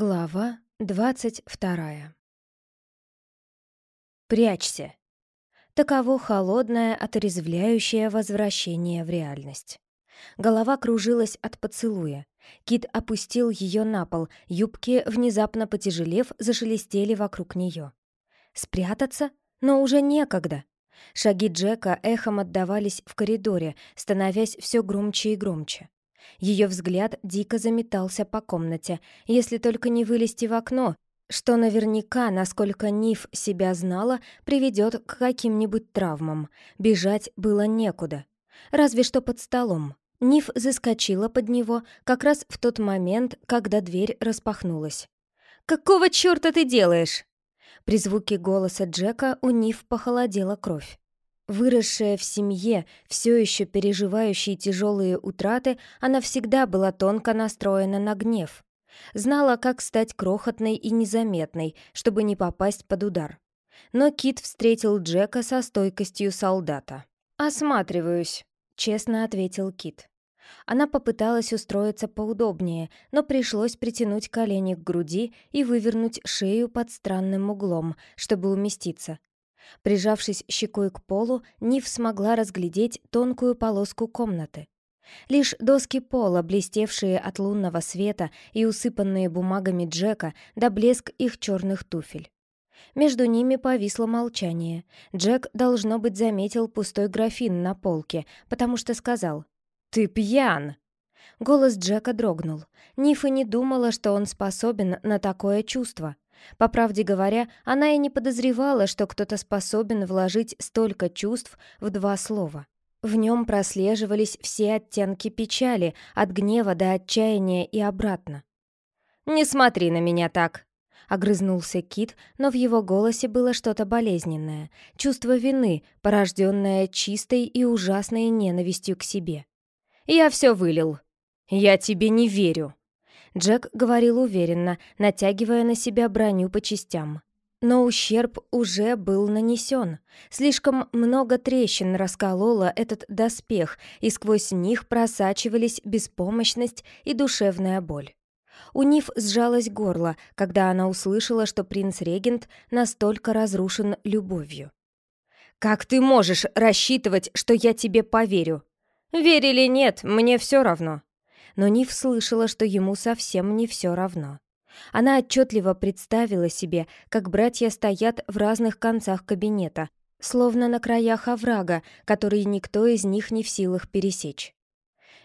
Глава двадцать вторая. Прячься. Таково холодное, отрезвляющее возвращение в реальность. Голова кружилась от поцелуя. Кит опустил ее на пол, юбки, внезапно потяжелев, зашелестели вокруг нее. Спрятаться? Но уже некогда. Шаги Джека эхом отдавались в коридоре, становясь все громче и громче. Ее взгляд дико заметался по комнате, если только не вылезти в окно, что наверняка, насколько Ниф себя знала, приведет к каким-нибудь травмам. Бежать было некуда. Разве что под столом. Ниф заскочила под него как раз в тот момент, когда дверь распахнулась. «Какого чёрта ты делаешь?» При звуке голоса Джека у Ниф похолодела кровь. Выросшая в семье, все еще переживающей тяжелые утраты, она всегда была тонко настроена на гнев. Знала, как стать крохотной и незаметной, чтобы не попасть под удар. Но Кит встретил Джека со стойкостью солдата. «Осматриваюсь», — честно ответил Кит. Она попыталась устроиться поудобнее, но пришлось притянуть колени к груди и вывернуть шею под странным углом, чтобы уместиться. Прижавшись щекой к полу, Нив смогла разглядеть тонкую полоску комнаты. Лишь доски пола, блестевшие от лунного света и усыпанные бумагами Джека, да блеск их черных туфель. Между ними повисло молчание. Джек, должно быть, заметил пустой графин на полке, потому что сказал «Ты пьян!» Голос Джека дрогнул. Нифа не думала, что он способен на такое чувство — по правде говоря, она и не подозревала, что кто-то способен вложить столько чувств в два слова. В нем прослеживались все оттенки печали, от гнева до отчаяния и обратно. «Не смотри на меня так!» — огрызнулся Кит, но в его голосе было что-то болезненное, чувство вины, порожденное чистой и ужасной ненавистью к себе. «Я все вылил. Я тебе не верю!» Джек говорил уверенно, натягивая на себя броню по частям. Но ущерб уже был нанесен. Слишком много трещин раскололо этот доспех, и сквозь них просачивались беспомощность и душевная боль. У Ниф сжалось горло, когда она услышала, что принц-регент настолько разрушен любовью. «Как ты можешь рассчитывать, что я тебе поверю?» «Верь или нет, мне все равно», но Нив слышала, что ему совсем не все равно. Она отчетливо представила себе, как братья стоят в разных концах кабинета, словно на краях оврага, который никто из них не в силах пересечь.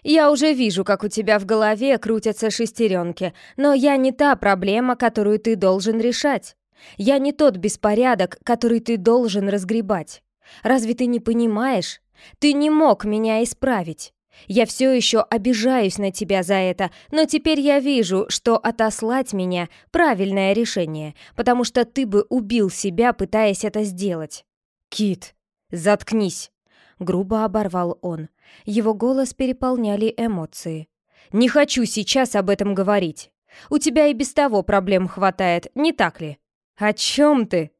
«Я уже вижу, как у тебя в голове крутятся шестеренки, но я не та проблема, которую ты должен решать. Я не тот беспорядок, который ты должен разгребать. Разве ты не понимаешь? Ты не мог меня исправить. Я все еще обижаюсь на тебя за это, но теперь я вижу, что отослать меня — правильное решение, потому что ты бы убил себя, пытаясь это сделать. Кит, заткнись!» — грубо оборвал он. Его голос переполняли эмоции. «Не хочу сейчас об этом говорить. У тебя и без того проблем хватает, не так ли?» «О чем ты?»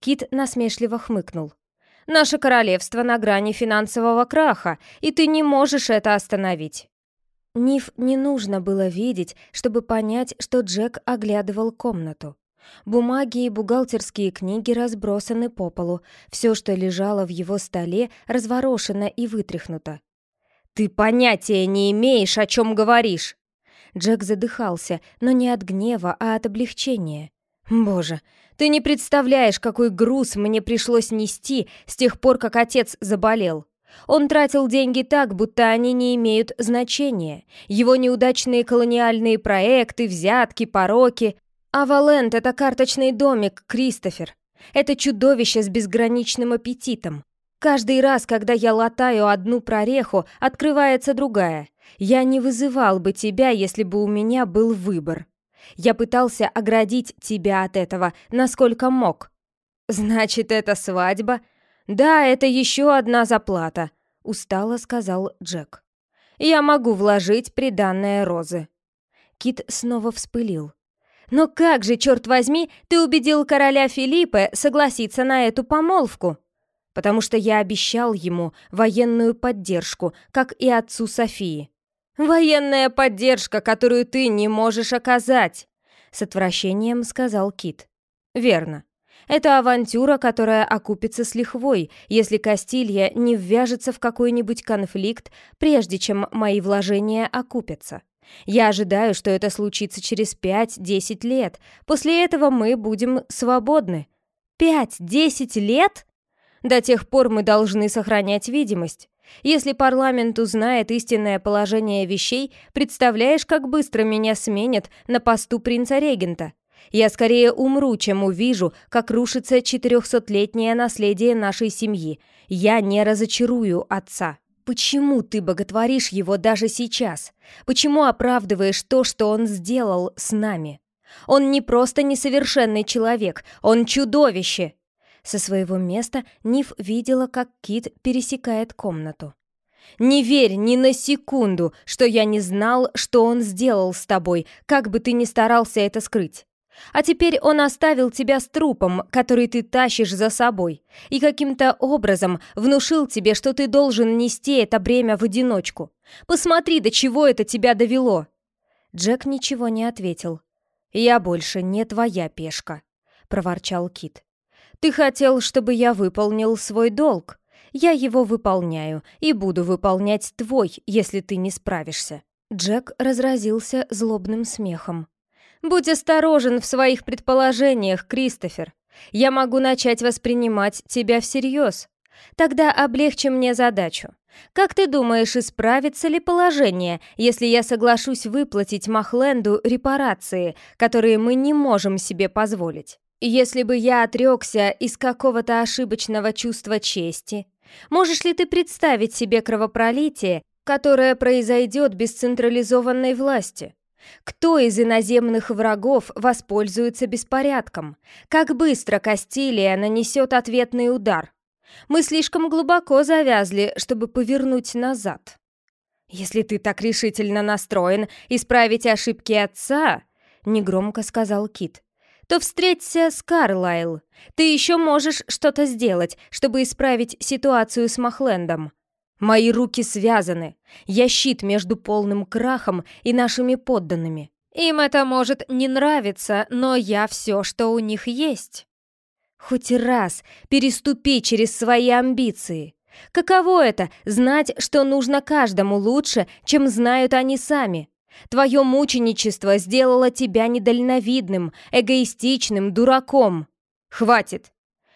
Кит насмешливо хмыкнул. Наше королевство на грани финансового краха, и ты не можешь это остановить». Ниф не нужно было видеть, чтобы понять, что Джек оглядывал комнату. Бумаги и бухгалтерские книги разбросаны по полу, все, что лежало в его столе, разворошено и вытряхнуто. «Ты понятия не имеешь, о чем говоришь!» Джек задыхался, но не от гнева, а от облегчения. «Боже, ты не представляешь, какой груз мне пришлось нести с тех пор, как отец заболел. Он тратил деньги так, будто они не имеют значения. Его неудачные колониальные проекты, взятки, пороки. А Валент — это карточный домик, Кристофер. Это чудовище с безграничным аппетитом. Каждый раз, когда я латаю одну прореху, открывается другая. Я не вызывал бы тебя, если бы у меня был выбор. Я пытался оградить тебя от этого, насколько мог. Значит, это свадьба? Да, это еще одна заплата, устало сказал Джек. Я могу вложить приданное Розы. Кит снова вспылил. Но как же, черт возьми, ты убедил короля Филиппа согласиться на эту помолвку? Потому что я обещал ему военную поддержку, как и отцу Софии. «Военная поддержка, которую ты не можешь оказать!» с отвращением сказал Кит. «Верно. Это авантюра, которая окупится с лихвой, если Кастилья не ввяжется в какой-нибудь конфликт, прежде чем мои вложения окупятся. Я ожидаю, что это случится через 5-10 лет. После этого мы будем свободны. 5-10 лет? До тех пор мы должны сохранять видимость. Если парламент узнает истинное положение вещей, представляешь, как быстро меня сменят на посту принца-регента? Я скорее умру, чем увижу, как рушится четырехсотлетнее наследие нашей семьи. Я не разочарую отца. Почему ты боготворишь его даже сейчас? Почему оправдываешь то, что он сделал с нами? Он не просто несовершенный человек, он чудовище!» Со своего места Ниф видела, как Кит пересекает комнату. «Не верь ни на секунду, что я не знал, что он сделал с тобой, как бы ты ни старался это скрыть. А теперь он оставил тебя с трупом, который ты тащишь за собой, и каким-то образом внушил тебе, что ты должен нести это бремя в одиночку. Посмотри, до чего это тебя довело!» Джек ничего не ответил. «Я больше не твоя пешка», — проворчал Кит. «Ты хотел, чтобы я выполнил свой долг. Я его выполняю и буду выполнять твой, если ты не справишься». Джек разразился злобным смехом. «Будь осторожен в своих предположениях, Кристофер. Я могу начать воспринимать тебя всерьез. Тогда облегчи мне задачу. Как ты думаешь, исправится ли положение, если я соглашусь выплатить Махленду репарации, которые мы не можем себе позволить? Если бы я отрекся из какого-то ошибочного чувства чести, можешь ли ты представить себе кровопролитие, которое произойдет без централизованной власти? Кто из иноземных врагов воспользуется беспорядком? Как быстро Кастилия нанесет ответный удар? Мы слишком глубоко завязли, чтобы повернуть назад. Если ты так решительно настроен исправить ошибки отца, негромко сказал Кит, то встреться с Карлайл. Ты еще можешь что-то сделать, чтобы исправить ситуацию с Махлендом. Мои руки связаны. Я щит между полным крахом и нашими подданными. Им это может не нравиться, но я все, что у них есть. Хоть раз переступи через свои амбиции. Каково это — знать, что нужно каждому лучше, чем знают они сами? Твое мученичество сделало тебя недальновидным, эгоистичным, дураком. Хватит.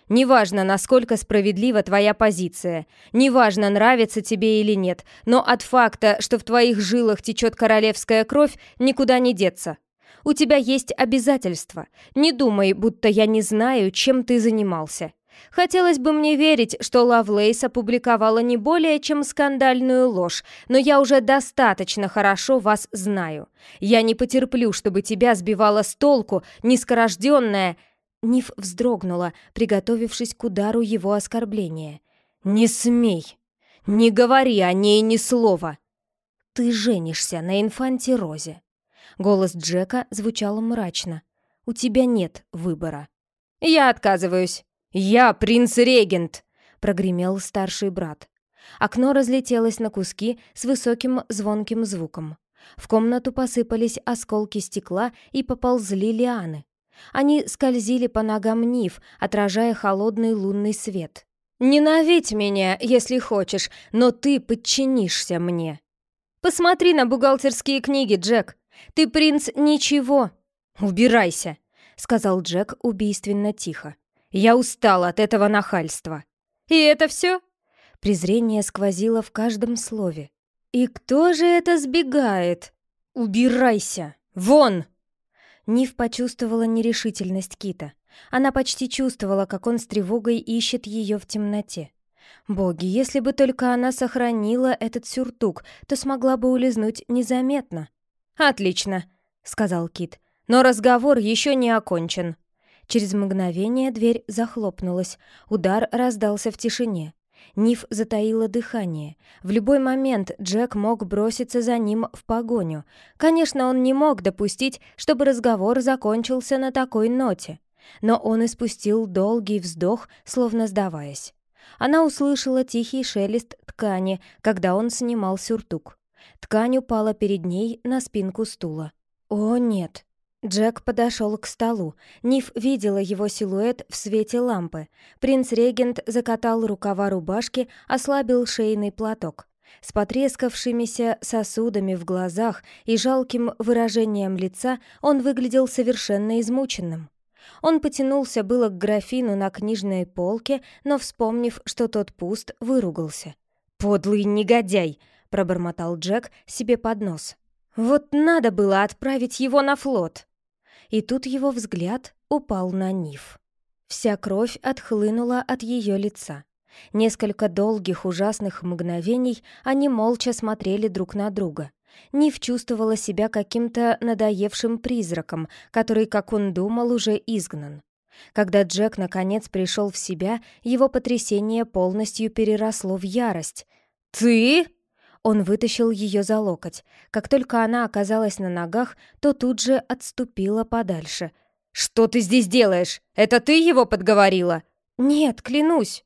Неважно, насколько справедлива твоя позиция, неважно, нравится тебе или нет, но от факта, что в твоих жилах течет королевская кровь, никуда не деться. У тебя есть обязательства. Не думай, будто я не знаю, чем ты занимался. Хотелось бы мне верить, что Лавлейс опубликовала не более чем скандальную ложь, но я уже достаточно хорошо вас знаю. Я не потерплю, чтобы тебя сбивала с толку низкорожденная Ниф вздрогнула, приготовившись к удару его оскорбления. «Не смей! Не говори о ней ни слова! Ты женишься на инфанте Розе!» Голос Джека звучал мрачно. «У тебя нет выбора». «Я отказываюсь! Я принц-регент!» прогремел старший брат. Окно разлетелось на куски с высоким звонким звуком. В комнату посыпались осколки стекла и поползли лианы. Они скользили по ногам Нив, отражая холодный лунный свет. «Ненавидь меня, если хочешь, но ты подчинишься мне!» «Посмотри на бухгалтерские книги, Джек! Ты принц ничего!» «Убирайся!» — сказал Джек убийственно тихо. «Я устал от этого нахальства!» «И это все?» Презрение сквозило в каждом слове. «И кто же это сбегает?» «Убирайся! Вон!» Нив почувствовала нерешительность Кита. Она почти чувствовала, как он с тревогой ищет ее в темноте. Боги, если бы только она сохранила этот сюртук, то смогла бы улизнуть незаметно. «Отлично», — сказал Кит. «Но разговор еще не окончен». Через мгновение дверь захлопнулась. Удар раздался в тишине. Ниф затаила дыхание. В любой момент Джек мог броситься за ним в погоню. Конечно, он не мог допустить, чтобы разговор закончился на такой ноте. Но он испустил долгий вздох, словно сдаваясь. Она услышала тихий шелест ткани, когда он снимал сюртук. Ткань упала перед ней на спинку стула. «О, нет!» Джек подошел к столу. Ниф видела его силуэт в свете лампы. Принц-регент закатал рукава рубашки, ослабил шейный платок. С потрескавшимися сосудами в глазах и жалким выражением лица он выглядел совершенно измученным. Он потянулся было к графину на книжной полке, но, вспомнив, что тот пуст, выругался. «Подлый негодяй!» — пробормотал Джек себе под нос. «Вот надо было отправить его на флот!» И тут его взгляд упал на Ниф. Вся кровь отхлынула от ее лица. Несколько долгих ужасных мгновений они молча смотрели друг на друга. Ниф чувствовала себя каким-то надоевшим призраком, который, как он думал, уже изгнан. Когда Джек наконец пришел в себя, его потрясение полностью переросло в ярость. «Ты?» Он вытащил ее за локоть. Как только она оказалась на ногах, то тут же отступила подальше. «Что ты здесь делаешь? Это ты его подговорила?» «Нет, клянусь».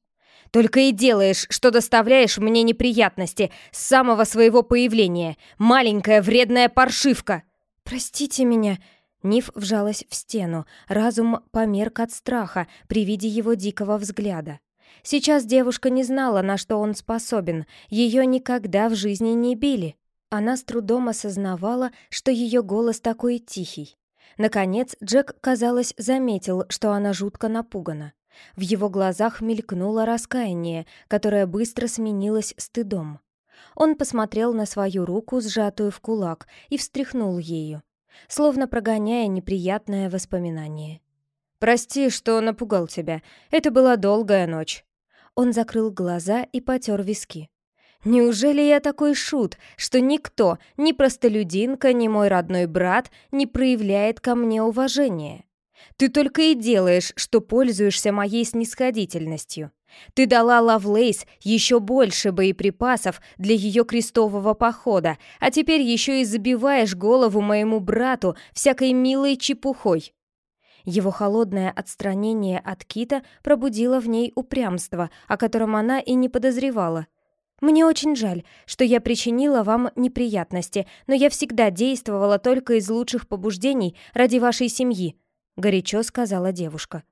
Только и делаешь, что доставляешь мне неприятности с самого своего появления. Маленькая вредная паршивка!» «Простите меня!» Ниф вжалась в стену, разум померк от страха при виде его дикого взгляда. Сейчас девушка не знала, на что он способен, ее никогда в жизни не били. Она с трудом осознавала, что ее голос такой тихий. Наконец, Джек, казалось, заметил, что она жутко напугана. В его глазах мелькнуло раскаяние, которое быстро сменилось стыдом. Он посмотрел на свою руку, сжатую в кулак, и встряхнул ею, словно прогоняя неприятное воспоминание. «Прости, что напугал тебя. Это была долгая ночь». Он закрыл глаза и потер виски. «Неужели я такой шут, что никто, ни простолюдинка, ни мой родной брат не проявляет ко мне уважения?» Ты только и делаешь, что пользуешься моей снисходительностью. Ты дала Лавлейс еще больше боеприпасов для ее крестового похода, а теперь еще и забиваешь голову моему брату всякой милой чепухой». Его холодное отстранение от Кита пробудило в ней упрямство, о котором она и не подозревала. «Мне очень жаль, что я причинила вам неприятности, но я всегда действовала только из лучших побуждений ради вашей семьи», горячо сказала девушка.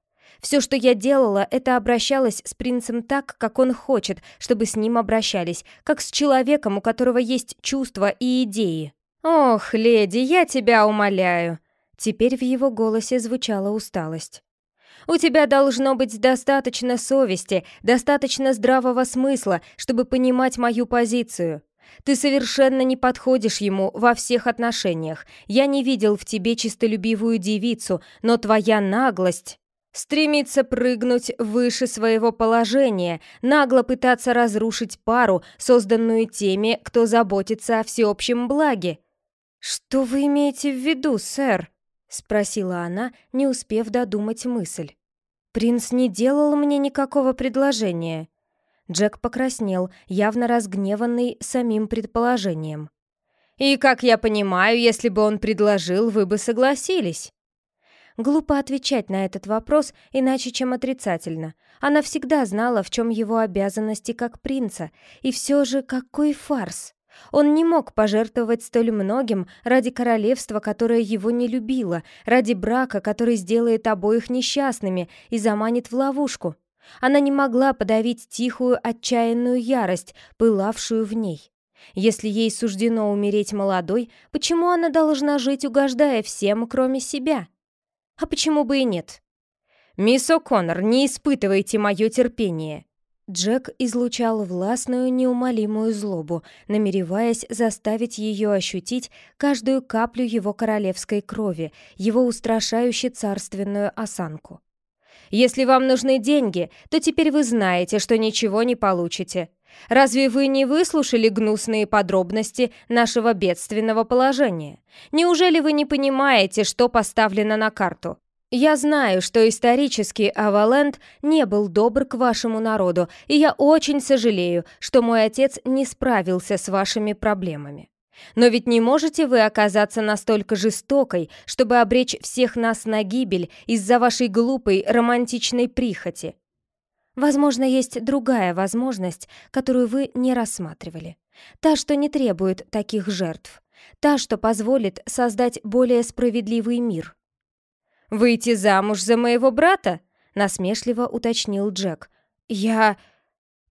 Все, что я делала, это обращалась с принцем так, как он хочет, чтобы с ним обращались, как с человеком, у которого есть чувства и идеи. Ох, леди, я тебя умоляю. Теперь в его голосе звучала усталость. У тебя должно быть достаточно совести, достаточно здравого смысла, чтобы понимать мою позицию. Ты совершенно не подходишь ему во всех отношениях. Я не видел в тебе чистолюбивую девицу, но твоя наглость стремится прыгнуть выше своего положения, нагло пытаться разрушить пару, созданную теми, кто заботится о всеобщем благе. «Что вы имеете в виду, сэр?» — спросила она, не успев додумать мысль. «Принц не делал мне никакого предложения». Джек покраснел, явно разгневанный самим предположением. «И, как я понимаю, если бы он предложил, вы бы согласились?» Глупо отвечать на этот вопрос, иначе чем отрицательно. Она всегда знала, в чем его обязанности как принца, и все же какой фарс! Он не мог пожертвовать столь многим ради королевства, которое его не любило, ради брака, который сделает обоих несчастными и заманит в ловушку. Она не могла подавить тихую, отчаянную ярость, пылавшую в ней. Если ей суждено умереть молодой, почему она должна жить, угождая всем, кроме себя? А почему бы и нет? «Мисс О'Коннор, не испытывайте мое терпение!» Джек излучал властную, неумолимую злобу, намереваясь заставить ее ощутить каждую каплю его королевской крови, его устрашающе царственную осанку. Если вам нужны деньги, то теперь вы знаете, что ничего не получите. Разве вы не выслушали гнусные подробности нашего бедственного положения? Неужели вы не понимаете, что поставлено на карту? Я знаю, что исторически Аваленд не был добр к вашему народу, и я очень сожалею, что мой отец не справился с вашими проблемами. Но ведь не можете вы оказаться настолько жестокой, чтобы обречь всех нас на гибель из-за вашей глупой романтичной прихоти. Возможно, есть другая возможность, которую вы не рассматривали. Та, что не требует таких жертв. Та, что позволит создать более справедливый мир. «Выйти замуж за моего брата?» — насмешливо уточнил Джек. «Я...»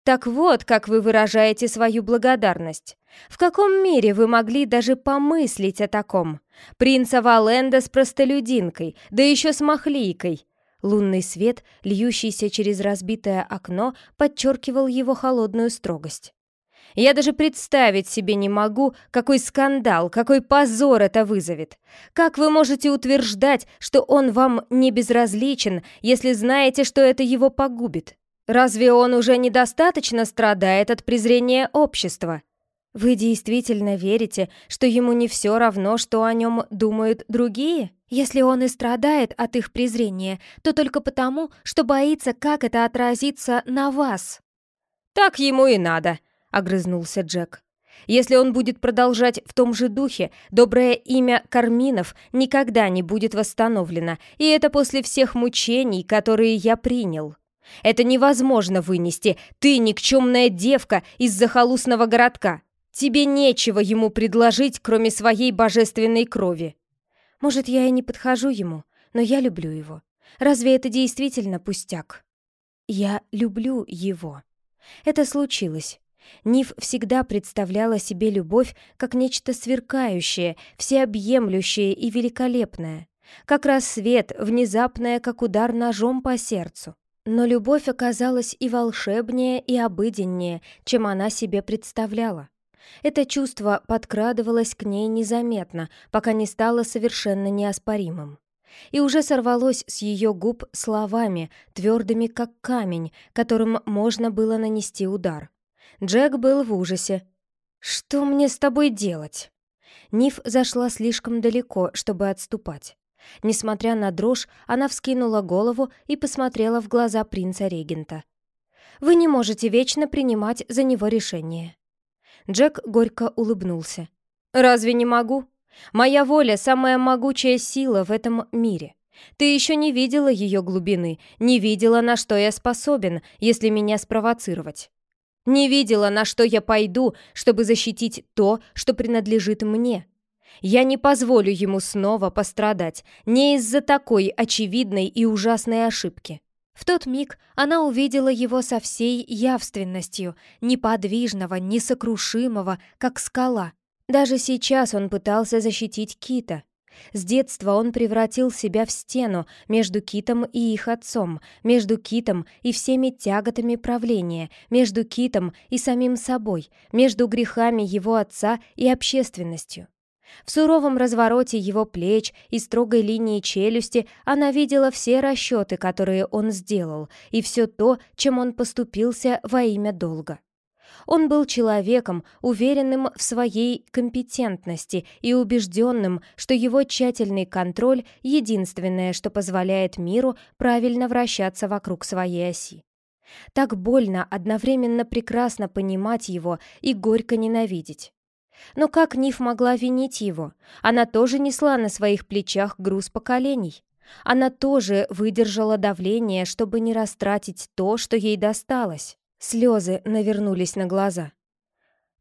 «Так вот, как вы выражаете свою благодарность. В каком мире вы могли даже помыслить о таком? Принца Валенда с простолюдинкой, да еще с махлийкой!» Лунный свет, льющийся через разбитое окно, подчеркивал его холодную строгость. Я даже представить себе не могу, какой скандал, какой позор это вызовет. Как вы можете утверждать, что он вам не безразличен, если знаете, что это его погубит? Разве он уже недостаточно страдает от презрения общества? Вы действительно верите, что ему не все равно, что о нем думают другие? Если он и страдает от их презрения, то только потому, что боится, как это отразится на вас. Так ему и надо, огрызнулся Джек. Если он будет продолжать в том же духе, доброе имя Карминов никогда не будет восстановлено, и это после всех мучений, которые я принял. Это невозможно вынести, ты никчемная девка из захолустного городка. Тебе нечего ему предложить, кроме своей божественной крови. Может, я и не подхожу ему, но я люблю его. Разве это действительно пустяк? Я люблю его. Это случилось. Ниф всегда представляла себе любовь как нечто сверкающее, всеобъемлющее и великолепное. Как рассвет, внезапное, как удар ножом по сердцу. Но любовь оказалась и волшебнее, и обыденнее, чем она себе представляла. Это чувство подкрадывалось к ней незаметно, пока не стало совершенно неоспоримым. И уже сорвалось с ее губ словами, твердыми как камень, которым можно было нанести удар. Джек был в ужасе. «Что мне с тобой делать?» Ниф зашла слишком далеко, чтобы отступать. Несмотря на дрожь, она вскинула голову и посмотрела в глаза принца-регента. «Вы не можете вечно принимать за него решение». Джек горько улыбнулся. «Разве не могу? Моя воля — самая могучая сила в этом мире. Ты еще не видела ее глубины, не видела, на что я способен, если меня спровоцировать. Не видела, на что я пойду, чтобы защитить то, что принадлежит мне. Я не позволю ему снова пострадать, не из-за такой очевидной и ужасной ошибки. В тот миг она увидела его со всей явственностью, неподвижного, несокрушимого, как скала. Даже сейчас он пытался защитить Кита, с детства он превратил себя в стену между Китом и их отцом, между Китом и всеми тяготами правления, между Китом и самим собой, между грехами его отца и общественностью. В суровом развороте его плеч и строгой линии челюсти она видела все расчеты, которые он сделал, и все то, чем он поступился во имя долга. Он был человеком, уверенным в своей компетентности и убежденным, что его тщательный контроль — единственное, что позволяет миру правильно вращаться вокруг своей оси. Так больно одновременно прекрасно понимать его и горько ненавидеть. Но как Ниф могла винить его? Она тоже несла на своих плечах груз поколений. Она тоже выдержала давление, чтобы не растратить то, что ей досталось. Слезы навернулись на глаза.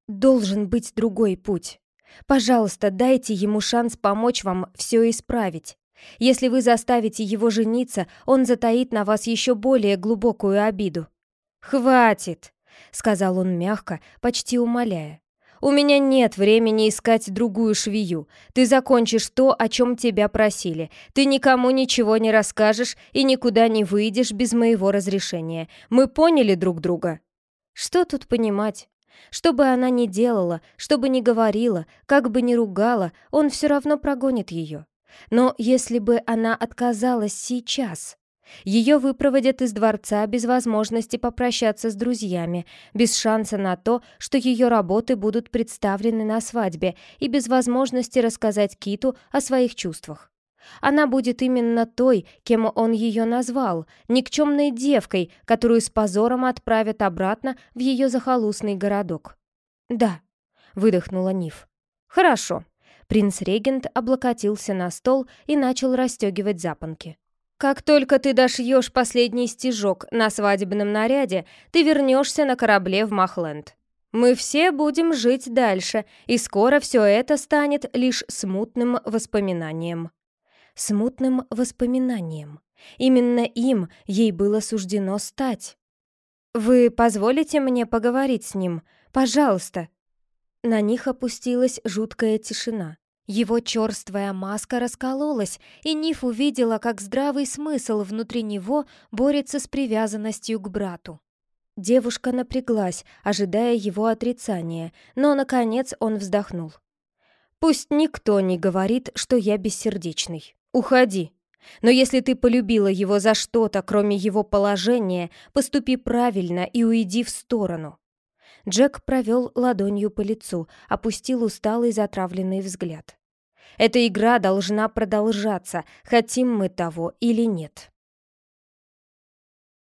«Должен быть другой путь. Пожалуйста, дайте ему шанс помочь вам все исправить. Если вы заставите его жениться, он затаит на вас еще более глубокую обиду». «Хватит!» — сказал он мягко, почти умоляя. «У меня нет времени искать другую швею. Ты закончишь то, о чем тебя просили. Ты никому ничего не расскажешь и никуда не выйдешь без моего разрешения. Мы поняли друг друга?» Что тут понимать? Что бы она ни делала, что бы ни говорила, как бы ни ругала, он все равно прогонит ее. Но если бы она отказалась сейчас... Ее выпроводят из дворца без возможности попрощаться с друзьями, без шанса на то, что ее работы будут представлены на свадьбе, и без возможности рассказать Киту о своих чувствах. Она будет именно той, кем он ее назвал, никчемной девкой, которую с позором отправят обратно в ее захолустный городок. «Да», — выдохнула Ниф. «Хорошо». Принц-регент облокотился на стол и начал расстегивать запонки. Как только ты дошьешь последний стежок на свадебном наряде, ты вернешься на корабле в Махленд. Мы все будем жить дальше, и скоро все это станет лишь смутным воспоминанием. Смутным воспоминанием. Именно им ей было суждено стать. «Вы позволите мне поговорить с ним? Пожалуйста!» На них опустилась жуткая тишина. Его черствая маска раскололась, и Ниф увидела, как здравый смысл внутри него борется с привязанностью к брату. Девушка напряглась, ожидая его отрицания, но, наконец, он вздохнул. «Пусть никто не говорит, что я бессердечный. Уходи. Но если ты полюбила его за что-то, кроме его положения, поступи правильно и уйди в сторону». Джек провел ладонью по лицу, опустил усталый затравленный взгляд. «Эта игра должна продолжаться, хотим мы того или нет».